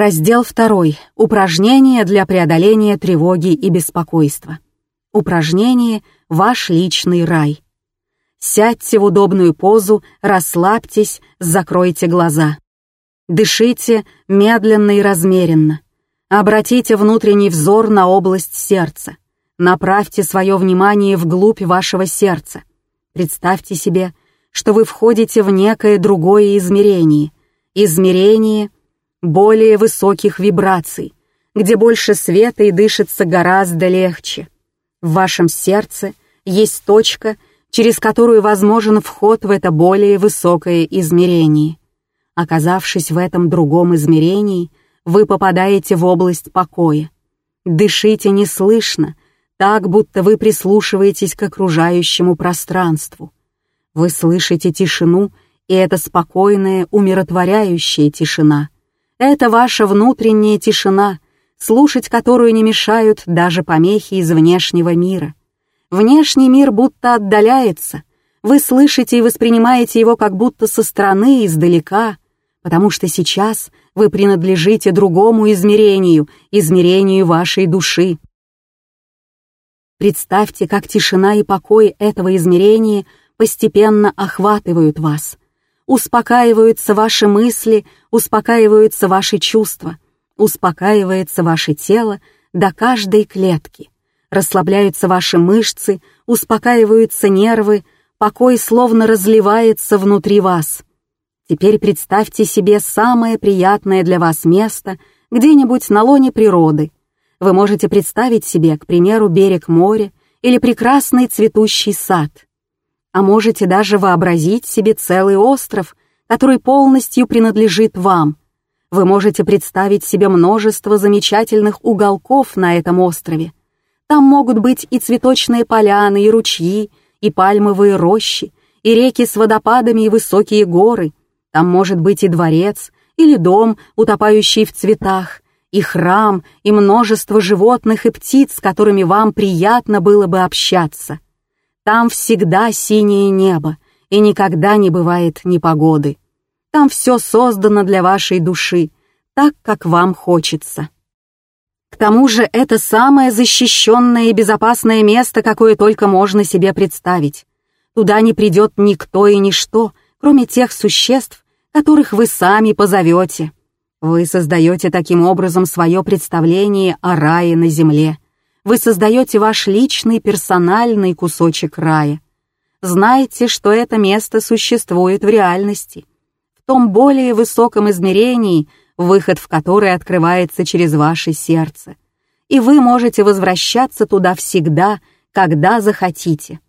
Раздел 2. Упражнения для преодоления тревоги и беспокойства. Упражнение «Ваш личный рай». Сядьте в удобную позу, расслабьтесь, закройте глаза. Дышите медленно и размеренно. Обратите внутренний взор на область сердца. Направьте свое внимание вглубь вашего сердца. Представьте себе, что вы входите в некое другое измерение. Измерение более высоких вибраций, где больше света и дышится гораздо легче. В вашем сердце есть точка, через которую возможен вход в это более высокое измерение. Оказавшись в этом другом измерении, вы попадаете в область покоя. Дышите неслышно, так, будто вы прислушиваетесь к окружающему пространству. Вы слышите тишину, и это спокойная, умиротворяющая тишина. Это ваша внутренняя тишина, слушать которую не мешают даже помехи из внешнего мира. Внешний мир будто отдаляется. Вы слышите и воспринимаете его как будто со стороны, издалека, потому что сейчас вы принадлежите другому измерению, измерению вашей души. Представьте, как тишина и покой этого измерения постепенно охватывают вас. Успокаиваются ваши мысли, успокаиваются ваши чувства, успокаивается ваше тело до каждой клетки. Расслабляются ваши мышцы, успокаиваются нервы, покой словно разливается внутри вас. Теперь представьте себе самое приятное для вас место где-нибудь на лоне природы. Вы можете представить себе, к примеру, берег моря или прекрасный цветущий сад. А можете даже вообразить себе целый остров, который полностью принадлежит вам. Вы можете представить себе множество замечательных уголков на этом острове. Там могут быть и цветочные поляны, и ручьи, и пальмовые рощи, и реки с водопадами, и высокие горы — там может быть и дворец, или дом, утопающий в цветах, и храм, и множество животных и птиц, с которыми вам приятно было бы общаться. Там всегда синее небо, и никогда не бывает непогоды. Там все создано для вашей души, так, как вам хочется. К тому же это самое защищенное и безопасное место, какое только можно себе представить. Туда не придет никто и ничто, кроме тех существ, которых вы сами позовете. Вы создаете таким образом свое представление о рае на земле. Вы создаете ваш личный персональный кусочек рая. Знаете, что это место существует в реальности. В том более высоком измерении, выход в которое открывается через ваше сердце. И вы можете возвращаться туда всегда, когда захотите.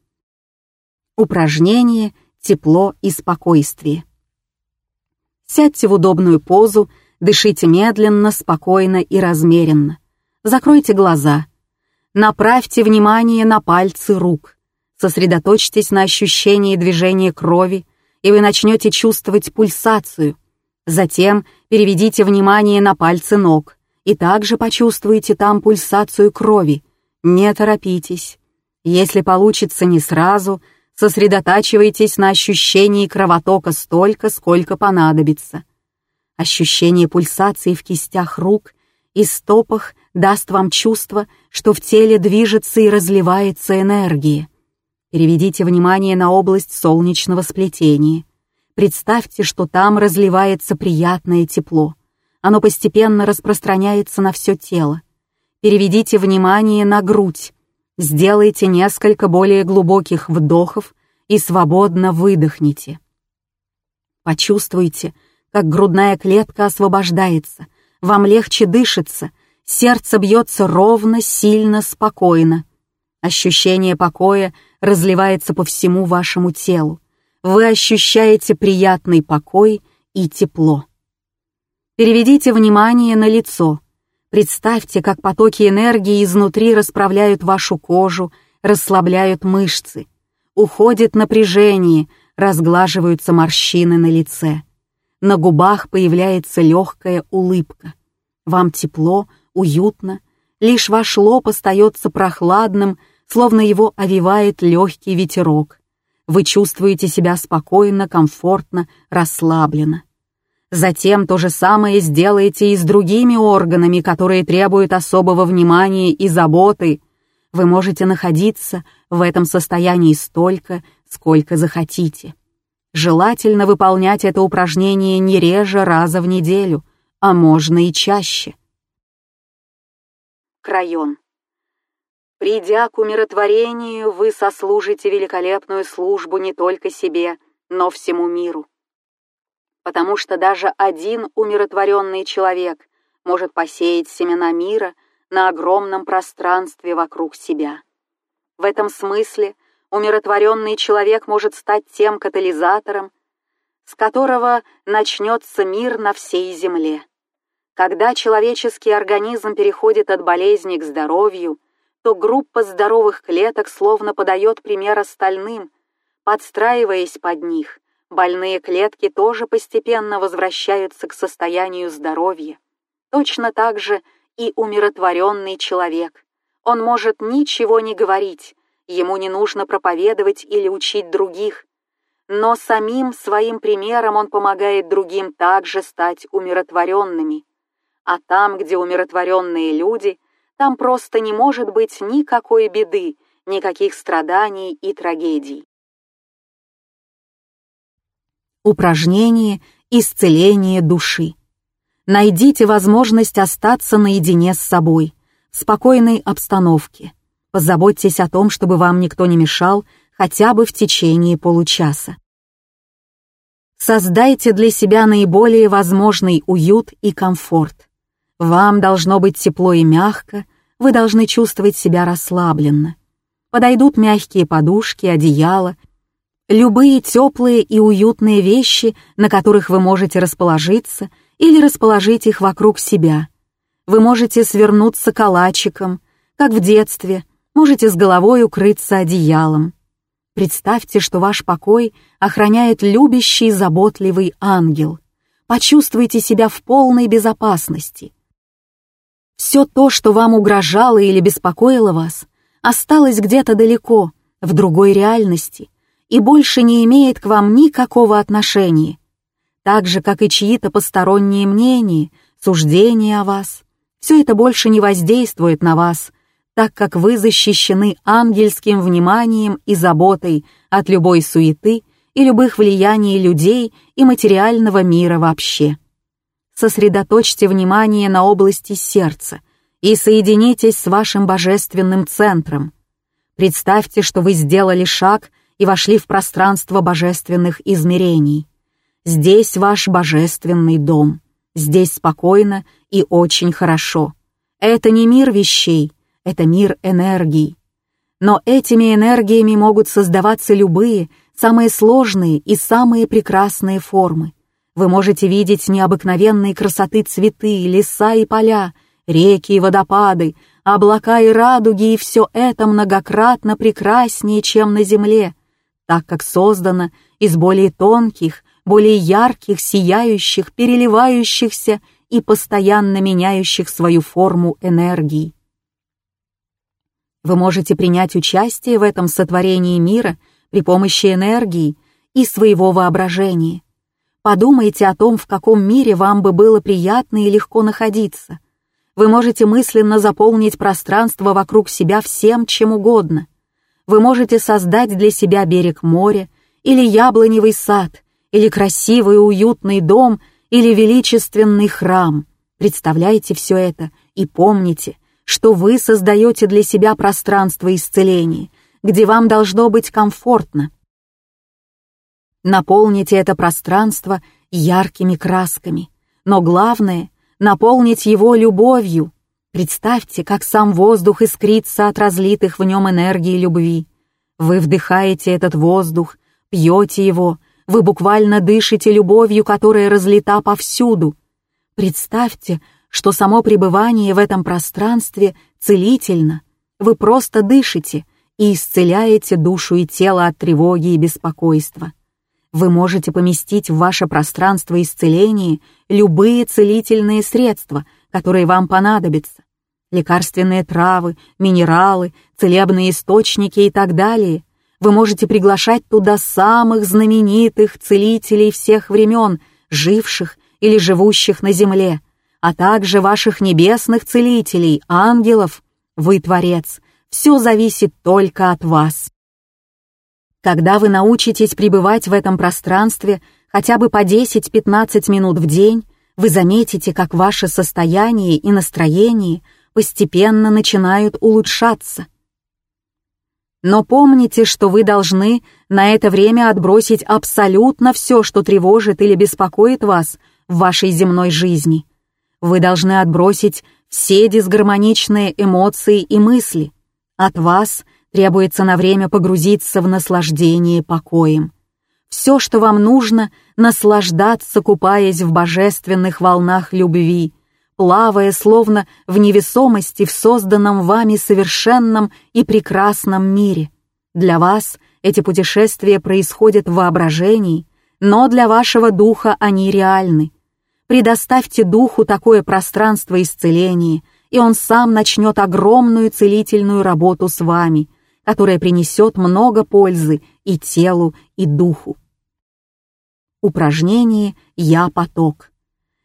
Упражнение «Тепло и спокойствие». Сядьте в удобную позу, дышите медленно, спокойно и размеренно. Закройте глаза. Направьте внимание на пальцы рук. Сосредоточьтесь на ощущении движения крови, и вы начнете чувствовать пульсацию. Затем переведите внимание на пальцы ног и также почувствуйте там пульсацию крови. Не торопитесь. Если получится не сразу, сосредотачивайтесь на ощущении кровотока столько, сколько понадобится. Ощущение пульсации в кистях рук и стопах даст вам чувство, что в теле движется и разливается энергия. Переведите внимание на область солнечного сплетения. Представьте, что там разливается приятное тепло. Оно постепенно распространяется на все тело. Переведите внимание на грудь. Сделайте несколько более глубоких вдохов и свободно выдохните. Почувствуйте, как грудная клетка освобождается, вам легче дышится, сердце бьется ровно, сильно, спокойно. Ощущение покоя разливается по всему вашему телу. Вы ощущаете приятный покой и тепло. Переведите внимание на лицо — Представьте, как потоки энергии изнутри расправляют вашу кожу, расслабляют мышцы. Уходит напряжение, разглаживаются морщины на лице. На губах появляется легкая улыбка. Вам тепло, уютно, лишь ваш лоб остается прохладным, словно его овивает легкий ветерок. Вы чувствуете себя спокойно, комфортно, расслабленно. Затем то же самое сделаете и с другими органами, которые требуют особого внимания и заботы. Вы можете находиться в этом состоянии столько, сколько захотите. Желательно выполнять это упражнение не реже раза в неделю, а можно и чаще. Крайон. Придя к умиротворению, вы сослужите великолепную службу не только себе, но всему миру. Потому что даже один умиротворенный человек может посеять семена мира на огромном пространстве вокруг себя. В этом смысле умиротворенный человек может стать тем катализатором, с которого начнется мир на всей земле. Когда человеческий организм переходит от болезни к здоровью, то группа здоровых клеток словно подает пример остальным, подстраиваясь под них. Больные клетки тоже постепенно возвращаются к состоянию здоровья. Точно так же и умиротворенный человек. Он может ничего не говорить, ему не нужно проповедовать или учить других, но самим своим примером он помогает другим также стать умиротворенными. А там, где умиротворенные люди, там просто не может быть никакой беды, никаких страданий и трагедий. Упражнение «Исцеление души». Найдите возможность остаться наедине с собой, в спокойной обстановке. Позаботьтесь о том, чтобы вам никто не мешал хотя бы в течение получаса. Создайте для себя наиболее возможный уют и комфорт. Вам должно быть тепло и мягко, вы должны чувствовать себя расслабленно. Подойдут мягкие подушки, одеяло, любые теплые и уютные вещи, на которых вы можете расположиться или расположить их вокруг себя. Вы можете свернуться калачиком, как в детстве, можете с головой укрыться одеялом. Представьте, что ваш покой охраняет любящий, заботливый ангел. Почувствуйте себя в полной безопасности — все то, что вам угрожало или беспокоило вас, осталось где-то далеко, в другой реальности, и больше не имеет к вам никакого отношения. Так же, как и чьи-то посторонние мнения, суждения о вас. Все это больше не воздействует на вас, так как вы защищены ангельским вниманием и заботой от любой суеты и любых влияний людей и материального мира вообще сосредоточьте внимание на области сердца и соединитесь с вашим божественным центром. Представьте, что вы сделали шаг и вошли в пространство божественных измерений. Здесь ваш божественный дом. Здесь спокойно и очень хорошо. Это не мир вещей, это мир энергий. Но этими энергиями могут создаваться любые, самые сложные и самые прекрасные формы. Вы можете видеть необыкновенной красоты цветы, леса и поля, реки и водопады, облака и радуги, и все это многократно прекраснее, чем на земле, так как создано из более тонких, более ярких, сияющих, переливающихся и постоянно меняющих свою форму энергий. Вы можете принять участие в этом сотворении мира при помощи энергии и своего воображения. Подумайте о том, в каком мире вам бы было приятно и легко находиться. Вы можете мысленно заполнить пространство вокруг себя всем, чем угодно. Вы можете создать для себя берег моря, или яблоневый сад, или красивый уютный дом, или величественный храм. Представляете все это и помните, что вы создаете для себя пространство исцеления, где вам должно быть комфортно, Наполните это пространство яркими красками, но главное — наполнить его любовью. Представьте, как сам воздух искрится от разлитых в нем энергии любви. Вы вдыхаете этот воздух, пьете его, вы буквально дышите любовью, которая разлита повсюду. Представьте, что само пребывание в этом пространстве целительно. Вы просто дышите и исцеляете душу и тело от тревоги и беспокойства вы можете поместить в ваше пространство исцеления любые целительные средства, которые вам понадобятся. Лекарственные травы, минералы, целебные источники и так далее. Вы можете приглашать туда самых знаменитых целителей всех времен, живших или живущих на земле, а также ваших небесных целителей, ангелов. Вы Творец, все зависит только от вас. Когда вы научитесь пребывать в этом пространстве хотя бы по 10-15 минут в день, вы заметите, как ваше состояние и настроение постепенно начинают улучшаться. Но помните, что вы должны на это время отбросить абсолютно все, что тревожит или беспокоит вас в вашей земной жизни. Вы должны отбросить все дисгармоничные эмоции и мысли. От вас требуется на время погрузиться в наслаждение покоем. Все, что вам нужно, наслаждаться, купаясь в божественных волнах любви, плавая словно в невесомости в созданном вами совершенном и прекрасном мире. Для вас эти путешествия происходят в воображении, но для вашего духа они реальны. Предоставьте духу такое пространство исцеления, и он сам начнет огромную целительную работу с вами, которая принесет много пользы и телу, и духу. Упражнение «Я поток».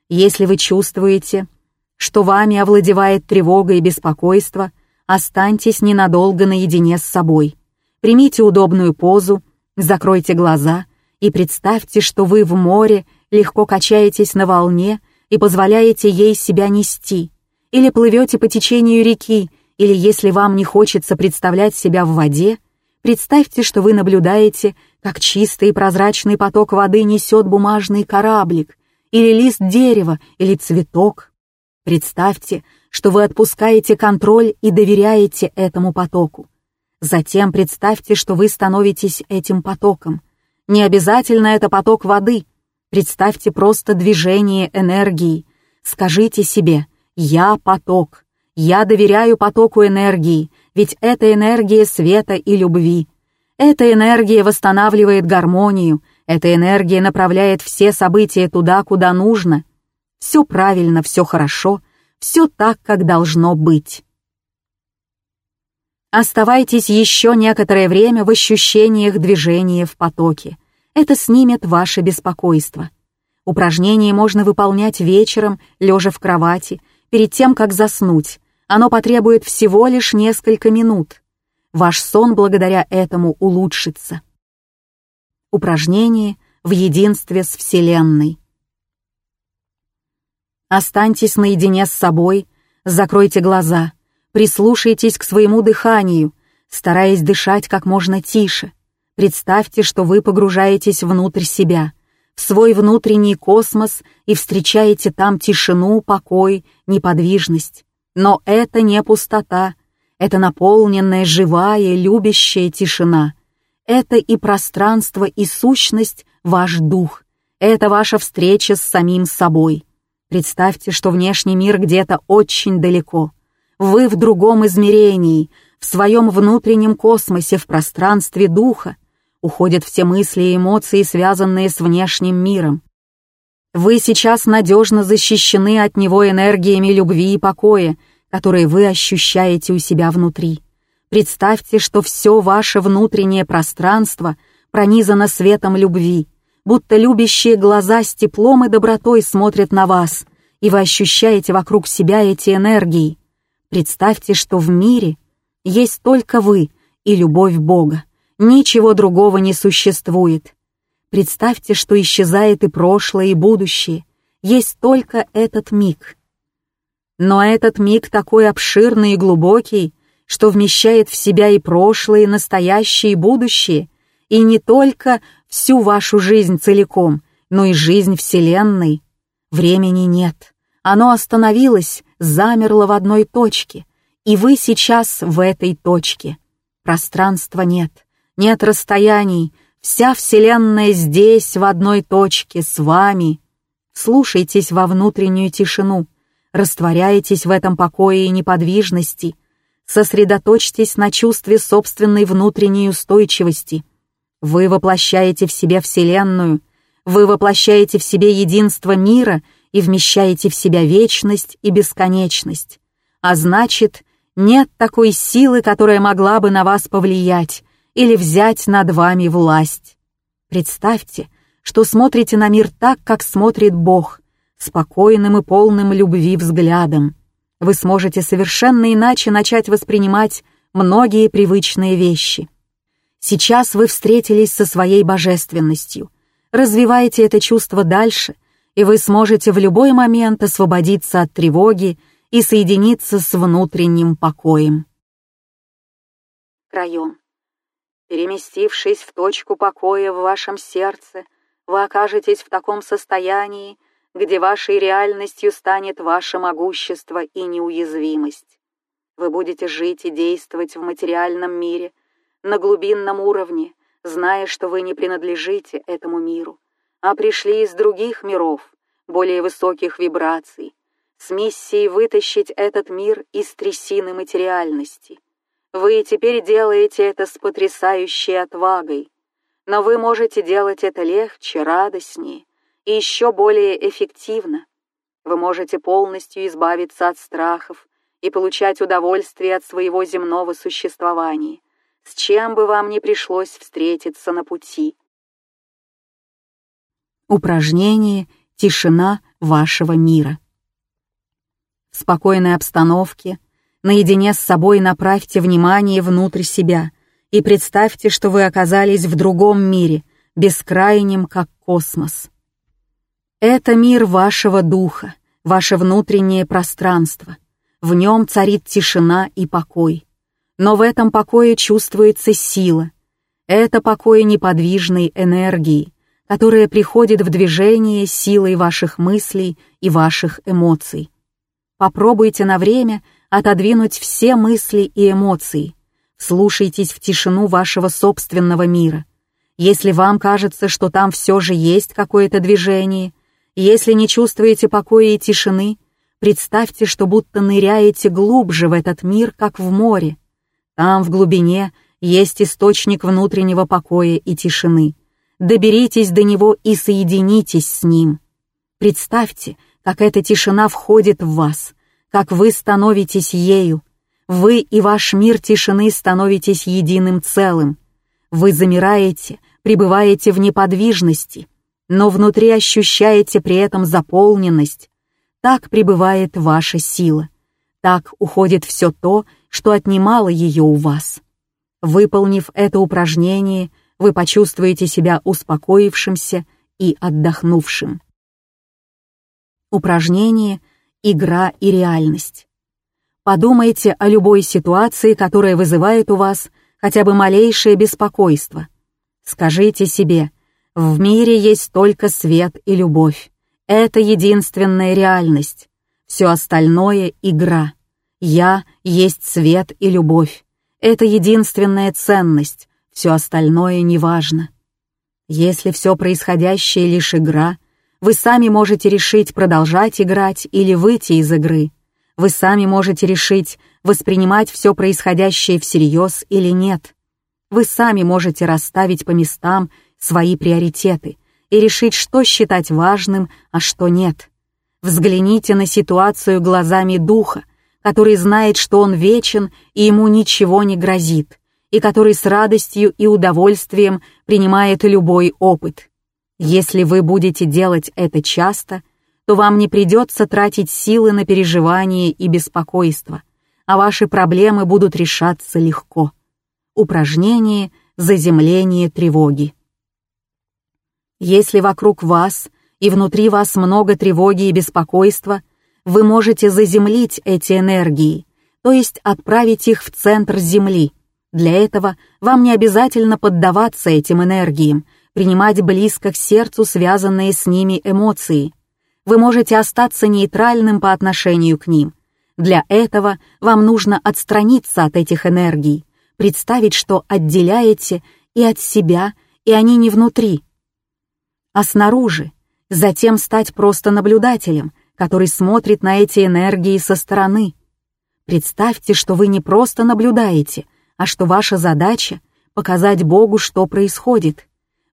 Если вы чувствуете, что вами овладевает тревога и беспокойство, останьтесь ненадолго наедине с собой. Примите удобную позу, закройте глаза и представьте, что вы в море легко качаетесь на волне и позволяете ей себя нести, или плывете по течению реки, или если вам не хочется представлять себя в воде, представьте, что вы наблюдаете, как чистый и прозрачный поток воды несет бумажный кораблик, или лист дерева, или цветок. Представьте, что вы отпускаете контроль и доверяете этому потоку. Затем представьте, что вы становитесь этим потоком. Не обязательно это поток воды. Представьте просто движение энергии. Скажите себе «Я поток». Я доверяю потоку энергии, ведь это энергия света и любви. Эта энергия восстанавливает гармонию, эта энергия направляет все события туда, куда нужно. Все правильно, все хорошо, все так, как должно быть. Оставайтесь еще некоторое время в ощущениях движения в потоке. Это снимет ваше беспокойство. Упражнение можно выполнять вечером, лежа в кровати, перед тем, как заснуть. Оно потребует всего лишь несколько минут. Ваш сон благодаря этому улучшится. Упражнение в единстве с Вселенной. Останьтесь наедине с собой, закройте глаза, прислушайтесь к своему дыханию, стараясь дышать как можно тише. Представьте, что вы погружаетесь внутрь себя, в свой внутренний космос и встречаете там тишину, покой, неподвижность. Но это не пустота, это наполненная, живая, любящая тишина. Это и пространство, и сущность — ваш дух. Это ваша встреча с самим собой. Представьте, что внешний мир где-то очень далеко. Вы в другом измерении, в своем внутреннем космосе, в пространстве духа. Уходят все мысли и эмоции, связанные с внешним миром. Вы сейчас надежно защищены от него энергиями любви и покоя, которые вы ощущаете у себя внутри. Представьте, что все ваше внутреннее пространство пронизано светом любви, будто любящие глаза с теплом и добротой смотрят на вас, и вы ощущаете вокруг себя эти энергии. Представьте, что в мире есть только вы и любовь Бога. Ничего другого не существует. Представьте, что исчезает и прошлое, и будущее. Есть только этот миг — но этот миг такой обширный и глубокий, что вмещает в себя и прошлое, и настоящее, и будущее, и не только всю вашу жизнь целиком, но и жизнь Вселенной. Времени нет. Оно остановилось, замерло в одной точке, и вы сейчас в этой точке. Пространства нет, нет расстояний, вся Вселенная здесь, в одной точке, с вами. Слушайтесь во внутреннюю тишину — Растворяйтесь в этом покое и неподвижности. Сосредоточьтесь на чувстве собственной внутренней устойчивости. Вы воплощаете в себе Вселенную, вы воплощаете в себе единство мира и вмещаете в себя вечность и бесконечность. А значит, нет такой силы, которая могла бы на вас повлиять или взять над вами власть. Представьте, что смотрите на мир так, как смотрит Бог — спокойным и полным любви взглядом. Вы сможете совершенно иначе начать воспринимать многие привычные вещи. Сейчас вы встретились со своей божественностью. Развивайте это чувство дальше, и вы сможете в любой момент освободиться от тревоги и соединиться с внутренним покоем. Район. Переместившись в точку покоя в вашем сердце, вы окажетесь в таком состоянии, где вашей реальностью станет ваше могущество и неуязвимость. Вы будете жить и действовать в материальном мире, на глубинном уровне, зная, что вы не принадлежите этому миру, а пришли из других миров, более высоких вибраций, с миссией вытащить этот мир из трясины материальности. Вы теперь делаете это с потрясающей отвагой, но вы можете делать это легче, радостнее и еще более эффективно. Вы можете полностью избавиться от страхов и получать удовольствие от своего земного существования, с чем бы вам ни пришлось встретиться на пути. Упражнение «Тишина вашего мира». В спокойной обстановке, наедине с собой направьте внимание внутрь себя и представьте, что вы оказались в другом мире, бескрайнем, как космос. Это мир вашего духа, ваше внутреннее пространство. В нем царит тишина и покой. Но в этом покое чувствуется сила. Это покой неподвижной энергии, которая приходит в движение силой ваших мыслей и ваших эмоций. Попробуйте на время отодвинуть все мысли и эмоции, Слушайтесь в тишину вашего собственного мира. Если вам кажется, что там все же есть какое-то движение, если не чувствуете покоя и тишины, представьте, что будто ныряете глубже в этот мир, как в море. Там, в глубине, есть источник внутреннего покоя и тишины. Доберитесь до него и соединитесь с ним. Представьте, как эта тишина входит в вас, как вы становитесь ею, вы и ваш мир тишины становитесь единым целым. Вы замираете, пребываете в неподвижности, но внутри ощущаете при этом заполненность. Так пребывает ваша сила. Так уходит все то, что отнимало ее у вас. Выполнив это упражнение, вы почувствуете себя успокоившимся и отдохнувшим. Упражнение «Игра и реальность». Подумайте о любой ситуации, которая вызывает у вас хотя бы малейшее беспокойство. Скажите себе, в мире есть только свет и любовь. Это единственная реальность. Все остальное — игра. Я есть свет и любовь. Это единственная ценность. Все остальное неважно. Если все происходящее лишь игра, вы сами можете решить продолжать играть или выйти из игры. Вы сами можете решить, воспринимать все происходящее всерьез или нет. Вы сами можете расставить по местам свои приоритеты и решить, что считать важным, а что нет. Взгляните на ситуацию глазами духа, который знает, что он вечен и ему ничего не грозит, и который с радостью и удовольствием принимает любой опыт. Если вы будете делать это часто — то вам не придется тратить силы на переживание и беспокойство, а ваши проблемы будут решаться легко. Упражнение «Заземление тревоги». Если вокруг вас и внутри вас много тревоги и беспокойства, вы можете заземлить эти энергии, то есть отправить их в центр Земли. Для этого вам не обязательно поддаваться этим энергиям, принимать близко к сердцу связанные с ними эмоции вы можете остаться нейтральным по отношению к ним. Для этого вам нужно отстраниться от этих энергий, представить, что отделяете и от себя, и они не внутри, а снаружи, затем стать просто наблюдателем, который смотрит на эти энергии со стороны. Представьте, что вы не просто наблюдаете, а что ваша задача — показать Богу, что происходит.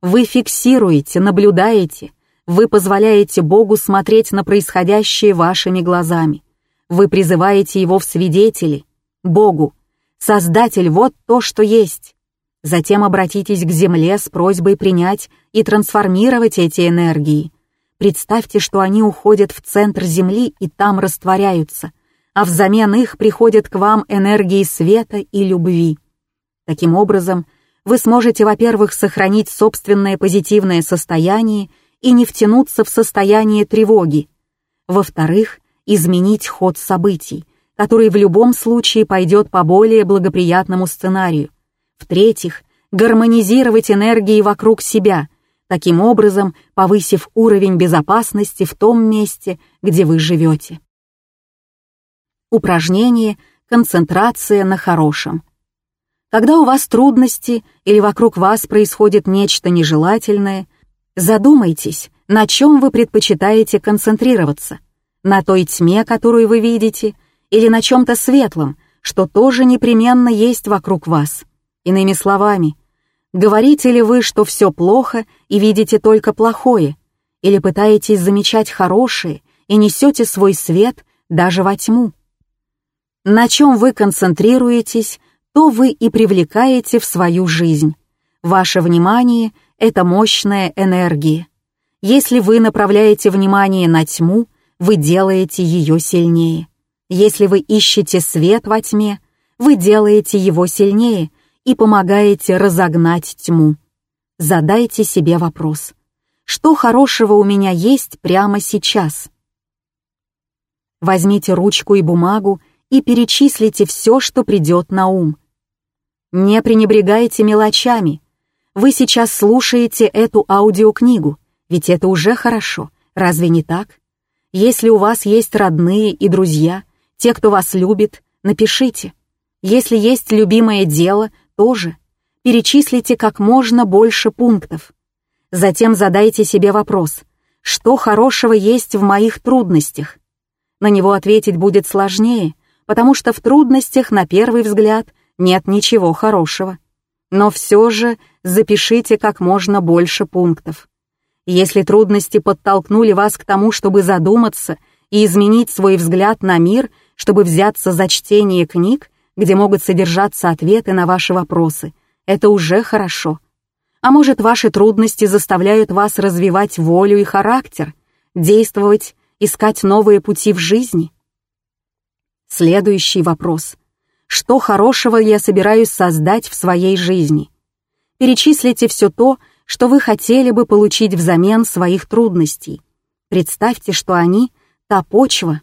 Вы фиксируете, наблюдаете — вы позволяете Богу смотреть на происходящее вашими глазами. Вы призываете Его в свидетели, Богу. Создатель — вот то, что есть. Затем обратитесь к Земле с просьбой принять и трансформировать эти энергии. Представьте, что они уходят в центр Земли и там растворяются, а взамен их приходят к вам энергии света и любви. Таким образом, вы сможете, во-первых, сохранить собственное позитивное состояние и не втянуться в состояние тревоги. Во-вторых, изменить ход событий, который в любом случае пойдет по более благоприятному сценарию. В-третьих, гармонизировать энергии вокруг себя, таким образом повысив уровень безопасности в том месте, где вы живете. Упражнение «Концентрация на хорошем». Когда у вас трудности или вокруг вас происходит нечто нежелательное, задумайтесь, на чем вы предпочитаете концентрироваться. На той тьме, которую вы видите, или на чем-то светлом, что тоже непременно есть вокруг вас. Иными словами, говорите ли вы, что все плохо и видите только плохое, или пытаетесь замечать хорошее и несете свой свет даже во тьму? На чем вы концентрируетесь, то вы и привлекаете в свою жизнь. Ваше внимание — это мощная энергия. Если вы направляете внимание на тьму, вы делаете ее сильнее. Если вы ищете свет во тьме, вы делаете его сильнее и помогаете разогнать тьму. Задайте себе вопрос. Что хорошего у меня есть прямо сейчас? Возьмите ручку и бумагу и перечислите все, что придет на ум. Не пренебрегайте мелочами. Вы сейчас слушаете эту аудиокнигу, ведь это уже хорошо, разве не так? Если у вас есть родные и друзья, те, кто вас любит, напишите. Если есть любимое дело, тоже. Перечислите как можно больше пунктов. Затем задайте себе вопрос, что хорошего есть в моих трудностях? На него ответить будет сложнее, потому что в трудностях, на первый взгляд, нет ничего хорошего. Но все же запишите как можно больше пунктов. Если трудности подтолкнули вас к тому, чтобы задуматься и изменить свой взгляд на мир, чтобы взяться за чтение книг, где могут содержаться ответы на ваши вопросы, это уже хорошо. А может, ваши трудности заставляют вас развивать волю и характер, действовать, искать новые пути в жизни? Следующий вопрос что хорошего я собираюсь создать в своей жизни. Перечислите все то, что вы хотели бы получить взамен своих трудностей. Представьте, что они — та почва,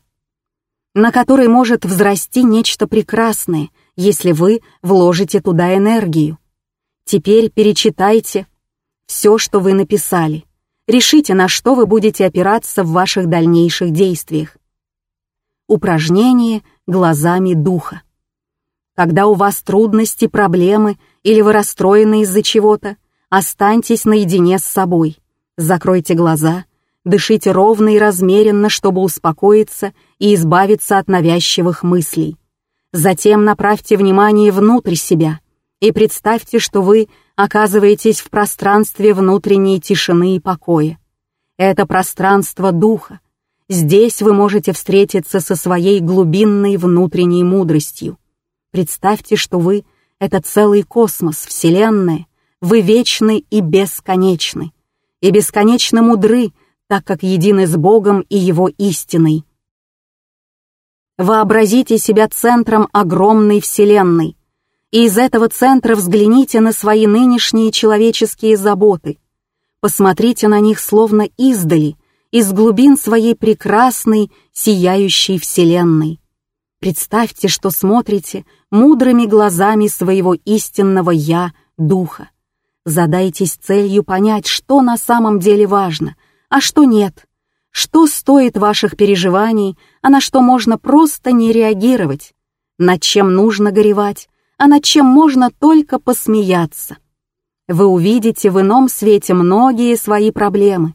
на которой может взрасти нечто прекрасное, если вы вложите туда энергию. Теперь перечитайте все, что вы написали. Решите, на что вы будете опираться в ваших дальнейших действиях. Упражнение глазами духа. Когда у вас трудности, проблемы или вы расстроены из-за чего-то, останьтесь наедине с собой. Закройте глаза, дышите ровно и размеренно, чтобы успокоиться и избавиться от навязчивых мыслей. Затем направьте внимание внутрь себя и представьте, что вы оказываетесь в пространстве внутренней тишины и покоя. Это пространство духа. Здесь вы можете встретиться со своей глубинной внутренней мудростью. Представьте, что вы — это целый космос, Вселенная, вы вечны и бесконечны, и бесконечно мудры, так как едины с Богом и Его истиной. Вообразите себя центром огромной Вселенной, и из этого центра взгляните на свои нынешние человеческие заботы. Посмотрите на них словно издали, из глубин своей прекрасной, сияющей Вселенной. Представьте, что смотрите мудрыми глазами своего истинного «Я» Духа. Задайтесь целью понять, что на самом деле важно, а что нет, что стоит ваших переживаний, а на что можно просто не реагировать, над чем нужно горевать, а над чем можно только посмеяться. Вы увидите в ином свете многие свои проблемы.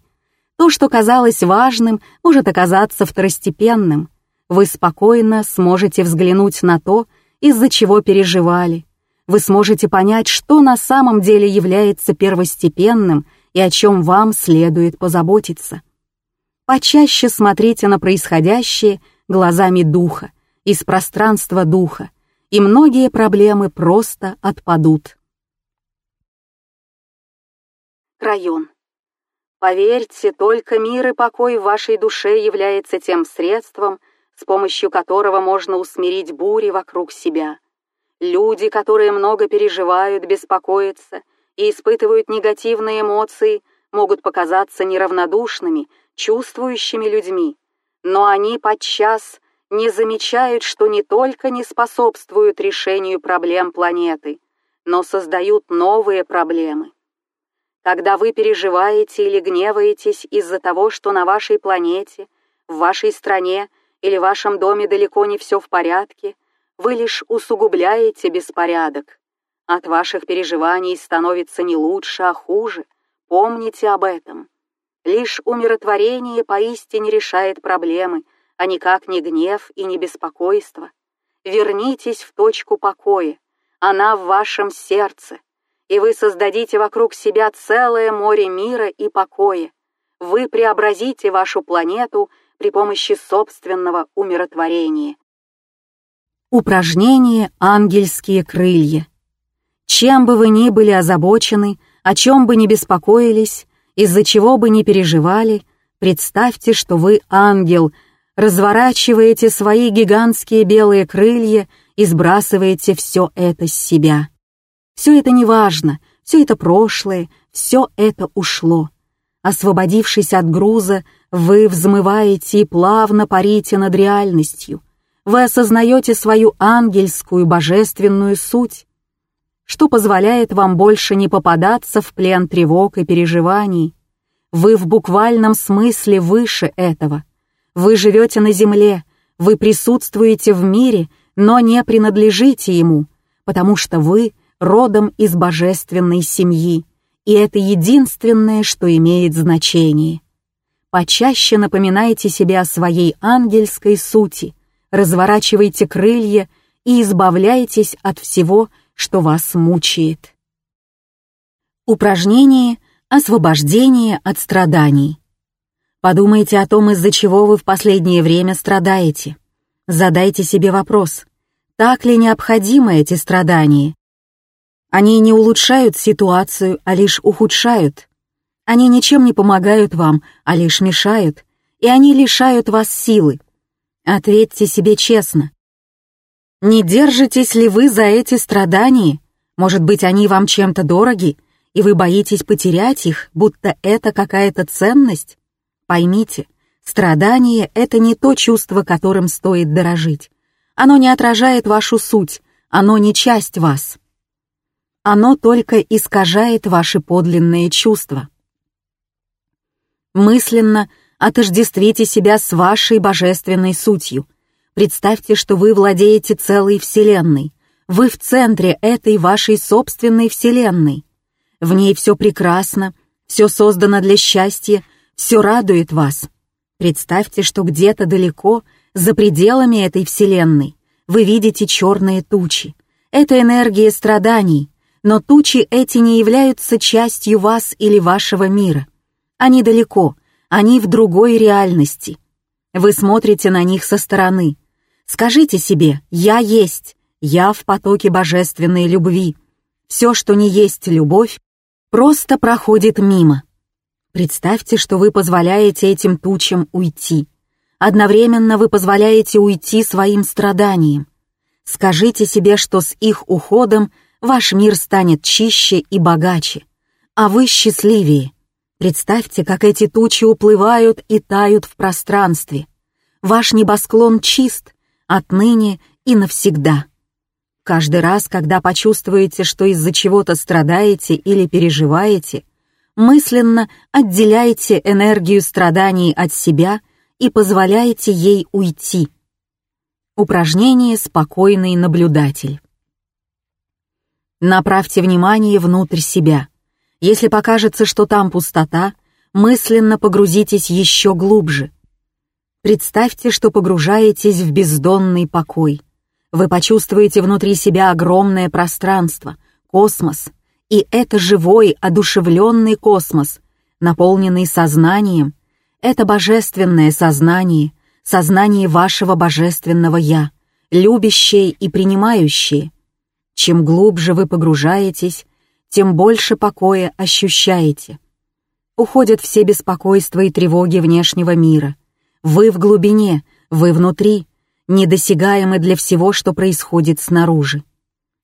То, что казалось важным, может оказаться второстепенным — вы спокойно сможете взглянуть на то, из-за чего переживали. Вы сможете понять, что на самом деле является первостепенным и о чем вам следует позаботиться. Почаще смотрите на происходящее глазами духа, из пространства духа, и многие проблемы просто отпадут. Район. Поверьте, только мир и покой в вашей душе является тем средством, с помощью которого можно усмирить бури вокруг себя. Люди, которые много переживают, беспокоятся и испытывают негативные эмоции, могут показаться неравнодушными, чувствующими людьми, но они подчас не замечают, что не только не способствуют решению проблем планеты, но создают новые проблемы. Когда вы переживаете или гневаетесь из-за того, что на вашей планете, в вашей стране или вашем доме далеко не все в порядке, вы лишь усугубляете беспорядок. От ваших переживаний становится не лучше, а хуже. Помните об этом. Лишь умиротворение поистине решает проблемы, а никак не гнев и не беспокойство. Вернитесь в точку покоя, она в вашем сердце, и вы создадите вокруг себя целое море мира и покоя. Вы преобразите вашу планету при помощи собственного умиротворения. Упражнение «Ангельские крылья». Чем бы вы ни были озабочены, о чем бы ни беспокоились, из-за чего бы ни переживали, представьте, что вы ангел, разворачиваете свои гигантские белые крылья и сбрасываете все это с себя. Все это не важно, все это прошлое, все это ушло. Освободившись от груза, вы взмываете и плавно парите над реальностью. Вы осознаете свою ангельскую божественную суть, что позволяет вам больше не попадаться в плен тревог и переживаний. Вы в буквальном смысле выше этого. Вы живете на земле, вы присутствуете в мире, но не принадлежите ему, потому что вы родом из божественной семьи, и это единственное, что имеет значение. Почаще напоминайте себе о своей ангельской сути, разворачивайте крылья и избавляйтесь от всего, что вас мучает. Упражнение «Освобождение от страданий». Подумайте о том, из-за чего вы в последнее время страдаете. Задайте себе вопрос, так ли необходимы эти страдания? Они не улучшают ситуацию, а лишь ухудшают. Они ничем не помогают вам, а лишь мешают, и они лишают вас силы. Ответьте себе честно, не держитесь ли вы за эти страдания? Может быть, они вам чем-то дороги, и вы боитесь потерять их, будто это какая-то ценность? Поймите, страдание — это не то чувство, которым стоит дорожить. Оно не отражает вашу суть, оно не часть вас. Оно только искажает ваши подлинные чувства. Мысленно отождествите себя с вашей божественной сутью — Представьте, что вы владеете целой Вселенной. Вы в центре этой вашей собственной Вселенной. В ней все прекрасно, все создано для счастья, все радует вас. Представьте, что где-то далеко, за пределами этой Вселенной, вы видите черные тучи. Это энергия страданий, но тучи эти не являются частью вас или вашего мира. Они далеко, они в другой реальности. Вы смотрите на них со стороны, Скажите себе «Я есть», «Я в потоке божественной любви». Все, что не есть любовь, просто проходит мимо. Представьте, что вы позволяете этим тучам уйти. Одновременно вы позволяете уйти своим страданиям. Скажите себе, что с их уходом ваш мир станет чище и богаче, а вы счастливее. Представьте, как эти тучи уплывают и тают в пространстве. Ваш небосклон чист, отныне и навсегда. Каждый раз, когда почувствуете, что из-за чего-то страдаете или переживаете, мысленно отделяйте энергию страданий от себя и позволяйте ей уйти. Упражнение «Спокойный наблюдатель». Направьте внимание внутрь себя. Если покажется, что там пустота, мысленно погрузитесь еще глубже. Представьте, что погружаетесь в бездонный покой. Вы почувствуете внутри себя огромное пространство, космос, и это живой, одушевленный космос, наполненный сознанием. Это божественное сознание, сознание вашего божественного «Я», любящее и принимающее. Чем глубже вы погружаетесь, тем больше покоя ощущаете. Уходят все беспокойства и тревоги внешнего мира. Вы в глубине, вы внутри, недосягаемы для всего, что происходит снаружи.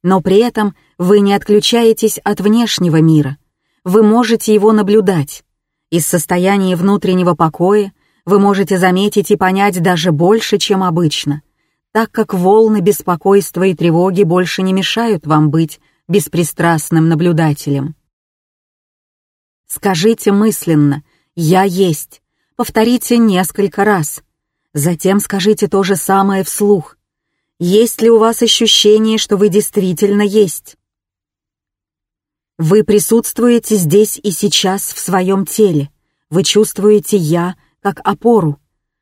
Но при этом вы не отключаетесь от внешнего мира. Вы можете его наблюдать. Из состояния внутреннего покоя вы можете заметить и понять даже больше, чем обычно, так как волны беспокойства и тревоги больше не мешают вам быть беспристрастным наблюдателем. Скажите мысленно «Я есть», повторите несколько раз. Затем скажите то же самое вслух. Есть ли у вас ощущение, что вы действительно есть? Вы присутствуете здесь и сейчас в своем теле. Вы чувствуете «я» как опору.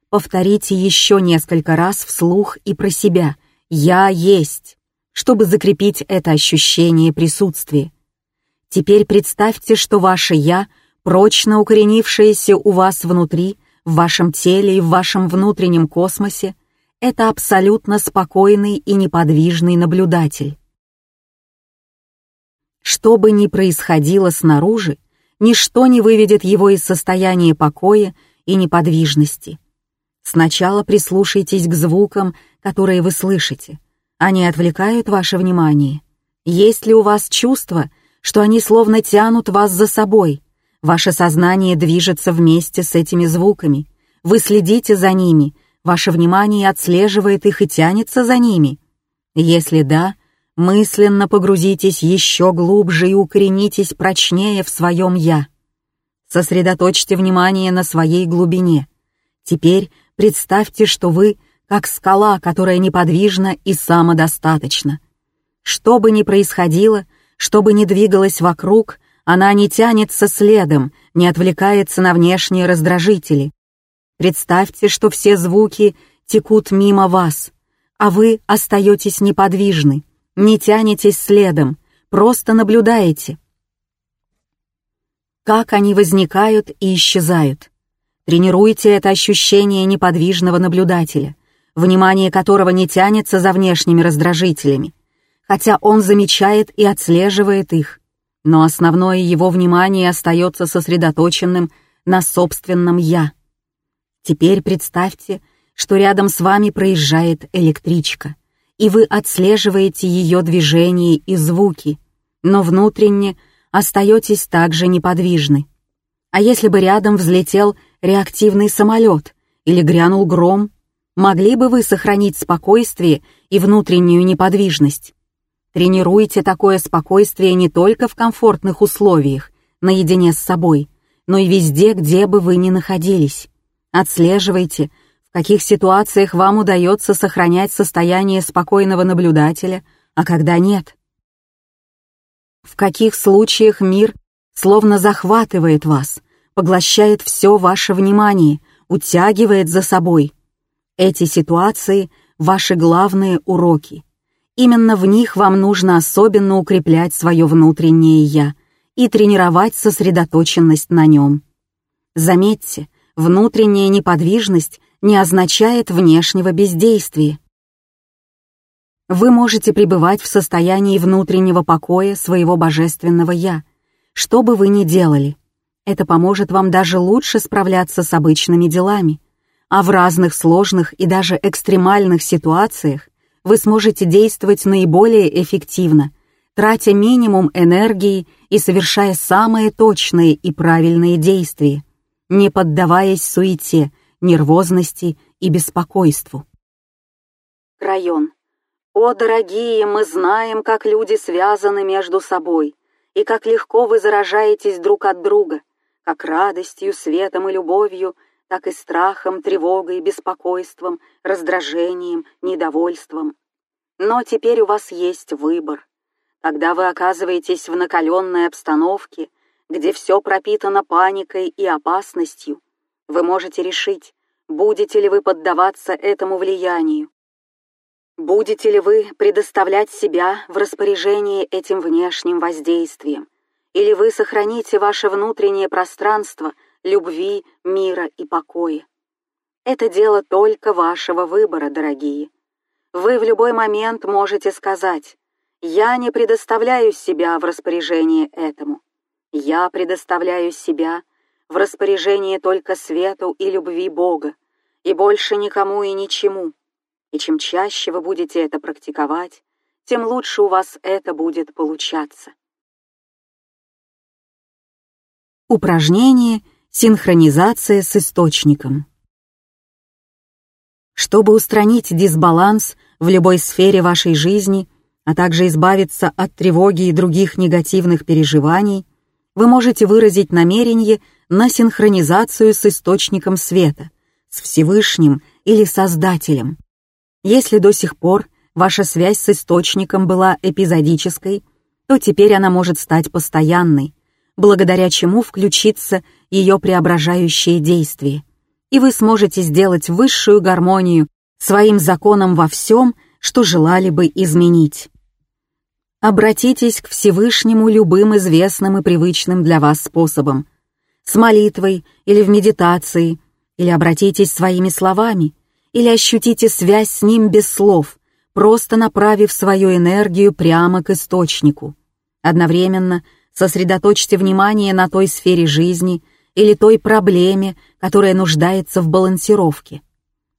Повторите еще несколько раз вслух и про себя «я есть», чтобы закрепить это ощущение присутствия. Теперь представьте, что ваше «я», прочно укоренившееся у вас внутри, в вашем теле и в вашем внутреннем космосе, это абсолютно спокойный и неподвижный наблюдатель. Что бы ни происходило снаружи, ничто не выведет его из состояния покоя и неподвижности. Сначала прислушайтесь к звукам, которые вы слышите. Они отвлекают ваше внимание. Есть ли у вас чувство, что они словно тянут вас за собой? Ваше сознание движется вместе с этими звуками. Вы следите за ними, ваше внимание отслеживает их и тянется за ними. Если да, мысленно погрузитесь еще глубже и укоренитесь прочнее в своем «я». Сосредоточьте внимание на своей глубине. Теперь представьте, что вы как скала, которая неподвижна и самодостаточна. Что бы ни происходило, что бы ни двигалось вокруг, она не тянется следом, не отвлекается на внешние раздражители. Представьте, что все звуки текут мимо вас, а вы остаетесь неподвижны, не тянетесь следом, просто наблюдаете как они возникают и исчезают. Тренируйте это ощущение неподвижного наблюдателя, внимание которого не тянется за внешними раздражителями, хотя он замечает и отслеживает их, но основное его внимание остается сосредоточенным на собственном «я». Теперь представьте, что рядом с вами проезжает электричка, и вы отслеживаете ее движения и звуки, но внутренне – остаетесь также неподвижны. А если бы рядом взлетел реактивный самолет или грянул гром, могли бы вы сохранить спокойствие и внутреннюю неподвижность? Тренируйте такое спокойствие не только в комфортных условиях, наедине с собой, но и везде, где бы вы ни находились. Отслеживайте, в каких ситуациях вам удается сохранять состояние спокойного наблюдателя, а когда нет в каких случаях мир словно захватывает вас, поглощает все ваше внимание, утягивает за собой. Эти ситуации — ваши главные уроки. Именно в них вам нужно особенно укреплять свое внутреннее «я» и тренировать сосредоточенность на нем. Заметьте, внутренняя неподвижность не означает внешнего бездействия. Вы можете пребывать в состоянии внутреннего покоя своего божественного «Я», что бы вы ни делали. Это поможет вам даже лучше справляться с обычными делами. А в разных сложных и даже экстремальных ситуациях вы сможете действовать наиболее эффективно, тратя минимум энергии и совершая самые точные и правильные действия, не поддаваясь суете, нервозности и беспокойству. Район. О, дорогие, мы знаем, как люди связаны между собой, и как легко вы заражаетесь друг от друга, как радостью, светом и любовью, так и страхом, тревогой, беспокойством, раздражением, недовольством. Но теперь у вас есть выбор. Когда вы оказываетесь в накаленной обстановке, где все пропитано паникой и опасностью, вы можете решить, будете ли вы поддаваться этому влиянию Будете ли вы предоставлять себя в распоряжение этим внешним воздействием? Или вы сохраните ваше внутреннее пространство любви, мира и покоя? Это дело только вашего выбора, дорогие. Вы в любой момент можете сказать «Я не предоставляю себя в распоряжение этому. Я предоставляю себя в распоряжении только свету и любви Бога, и больше никому и ничему. И чем чаще вы будете это практиковать, тем лучше у вас это будет получаться. Упражнение «Синхронизация с источником». Чтобы устранить дисбаланс в любой сфере вашей жизни, а также избавиться от тревоги и других негативных переживаний, вы можете выразить намерение на синхронизацию с источником света, с Всевышним или Создателем. Если до сих пор ваша связь с источником была эпизодической, то теперь она может стать постоянной, благодаря чему включится ее преображающее действие, и вы сможете сделать высшую гармонию своим законом во всем, что желали бы изменить. Обратитесь к Всевышнему любым известным и привычным для вас способом, с молитвой или в медитации, или обратитесь своими словами, или ощутите связь с Ним без слов, просто направив свою энергию прямо к источнику. Одновременно сосредоточьте внимание на той сфере жизни или той проблеме, которая нуждается в балансировке.